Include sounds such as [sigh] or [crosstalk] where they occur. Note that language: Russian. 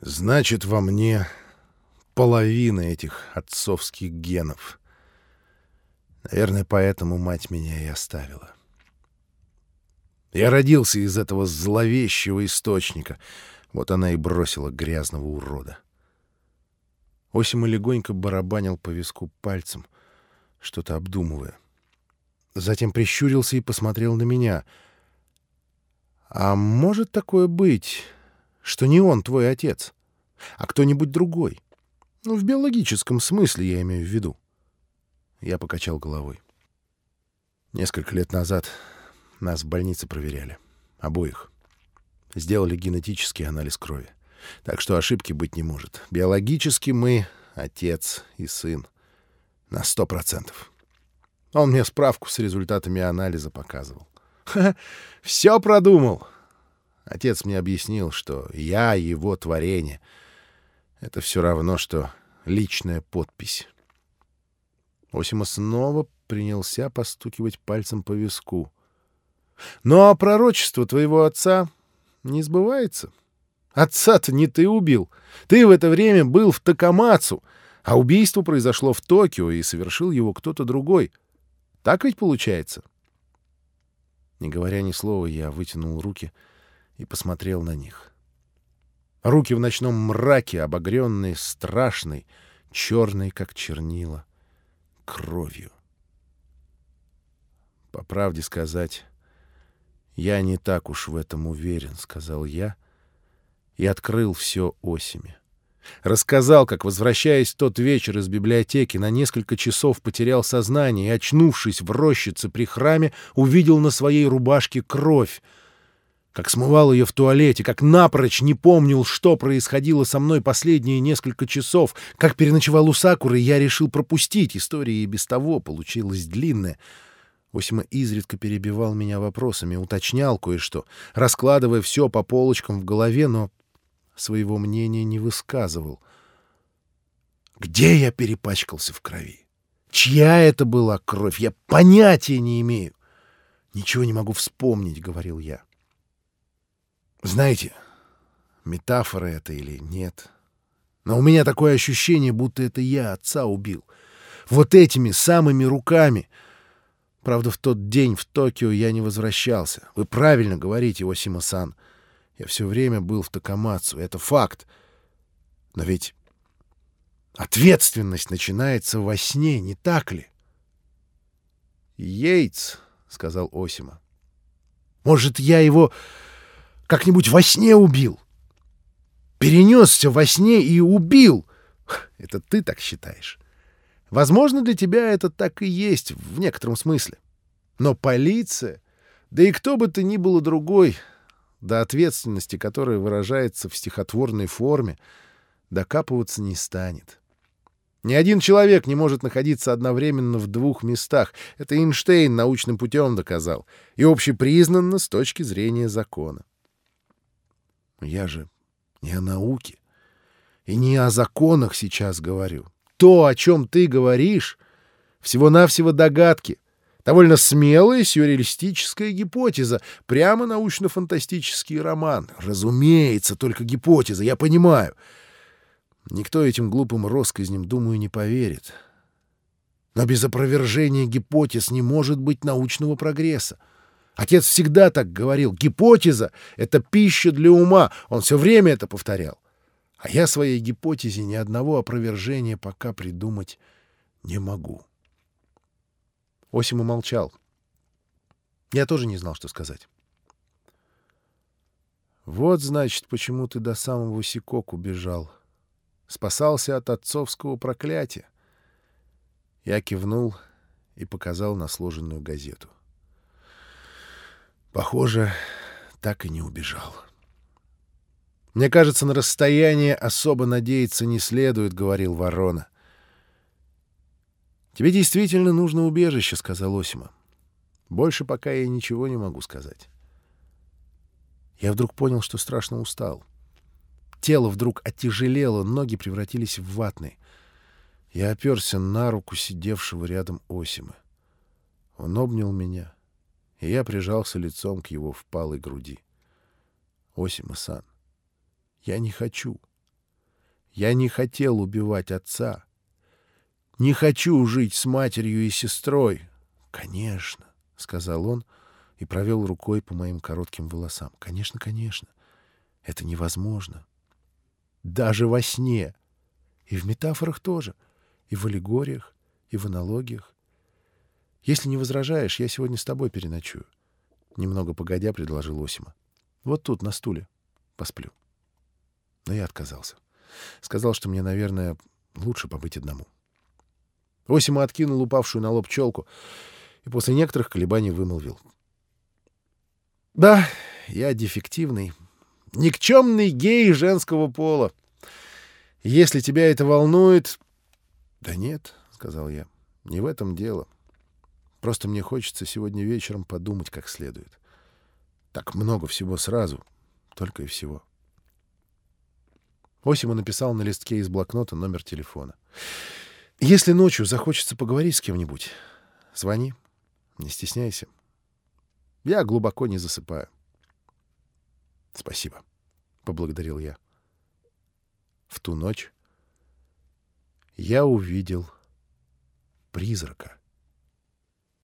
Значит, во мне половина этих отцовских генов. Наверное, поэтому мать меня и оставила. Я родился из этого зловещего источника. Вот она и бросила грязного урода. Осима легонько барабанил по виску пальцем, что-то обдумывая. Затем прищурился и посмотрел на меня. «А может такое быть, что не он твой отец, а кто-нибудь другой? Ну, в биологическом смысле я имею в виду». Я покачал головой. Несколько лет назад нас в больнице проверяли. Обоих. Сделали генетический анализ крови. Так что ошибки быть не может. Биологически мы отец и сын. На сто процентов. Он мне справку с результатами анализа показывал. [laughs] Ха, все продумал. Отец мне объяснил, что я его творение. Это все равно, что личная подпись. Осима снова принялся постукивать пальцем по виску. Ну а пророчество твоего отца не сбывается. Отца-то не ты убил. Ты в это время был в Такамацу, а убийство произошло в Токио, и совершил его кто-то другой. Так ведь получается? Не говоря ни слова, я вытянул руки и посмотрел на них. Руки в ночном мраке, обогренные страшной, черной, как чернила, кровью. По правде сказать, «Я не так уж в этом уверен», — сказал я и открыл все осими. Рассказал, как, возвращаясь тот вечер из библиотеки, на несколько часов потерял сознание и, очнувшись в рощице при храме, увидел на своей рубашке кровь, как смывал ее в туалете, как напрочь не помнил, что происходило со мной последние несколько часов, как переночевал у Сакуры, я решил пропустить. История и без того получилась длинная — Осима изредка перебивал меня вопросами, уточнял кое-что, раскладывая все по полочкам в голове, но своего мнения не высказывал. Где я перепачкался в крови? Чья это была кровь? Я понятия не имею. Ничего не могу вспомнить, — говорил я. Знаете, метафора это или нет, но у меня такое ощущение, будто это я отца убил. Вот этими самыми руками — Правда, в тот день в Токио я не возвращался. Вы правильно говорите, Осима-сан. Я все время был в Такамацу. Это факт. Но ведь ответственность начинается во сне, не так ли? «Йейтс», — сказал Осима. «Может, я его как-нибудь во сне убил? Перенесся во сне и убил? [laughs] Это ты так считаешь?» Возможно, для тебя это так и есть в некотором смысле. Но полиция, да и кто бы ты ни был другой, до ответственности, которая выражается в стихотворной форме, докапываться не станет. Ни один человек не может находиться одновременно в двух местах. Это Эйнштейн научным путем доказал. И общепризнанно с точки зрения закона. Я же не о науке и не о законах сейчас говорю то, о чем ты говоришь, всего-навсего догадки, довольно смелая сюрреалистическая гипотеза, прямо научно-фантастический роман. Разумеется, только гипотеза, я понимаю. Никто этим глупым россказням, думаю, не поверит. Но без опровержения гипотез не может быть научного прогресса. Отец всегда так говорил. Гипотеза — это пища для ума. Он все время это повторял. А я своей гипотезе ни одного опровержения пока придумать не могу. Осим умолчал. Я тоже не знал, что сказать. Вот, значит, почему ты до самого Сикоку бежал. Спасался от отцовского проклятия. Я кивнул и показал на сложенную газету. Похоже, так и не убежал. — «Мне кажется, на расстояние особо надеяться не следует», — говорил Ворона. «Тебе действительно нужно убежище», — сказал Осима. «Больше пока я ничего не могу сказать». Я вдруг понял, что страшно устал. Тело вдруг оттяжелело, ноги превратились в ватные. Я оперся на руку сидевшего рядом Осима. Он обнял меня, и я прижался лицом к его впалой груди. «Осима-сан, я не хочу. Я не хотел убивать отца. Не хочу жить с матерью и сестрой. — Конечно, — сказал он и провел рукой по моим коротким волосам. — Конечно, конечно. Это невозможно. Даже во сне. И в метафорах тоже. И в аллегориях, и в аналогиях. Если не возражаешь, я сегодня с тобой переночую. Немного погодя, предложил Осима. Вот тут, на стуле. Посплю. Но я отказался. Сказал, что мне, наверное, лучше побыть одному. Осима откинул упавшую на лоб челку и после некоторых колебаний вымолвил. «Да, я дефективный, никчемный гей женского пола. Если тебя это волнует...» «Да нет», — сказал я, — «не в этом дело. Просто мне хочется сегодня вечером подумать как следует. Так много всего сразу, только и всего». Осима написал на листке из блокнота номер телефона. «Если ночью захочется поговорить с кем-нибудь, звони, не стесняйся. Я глубоко не засыпаю». «Спасибо», — поблагодарил я. В ту ночь я увидел призрака.